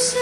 谁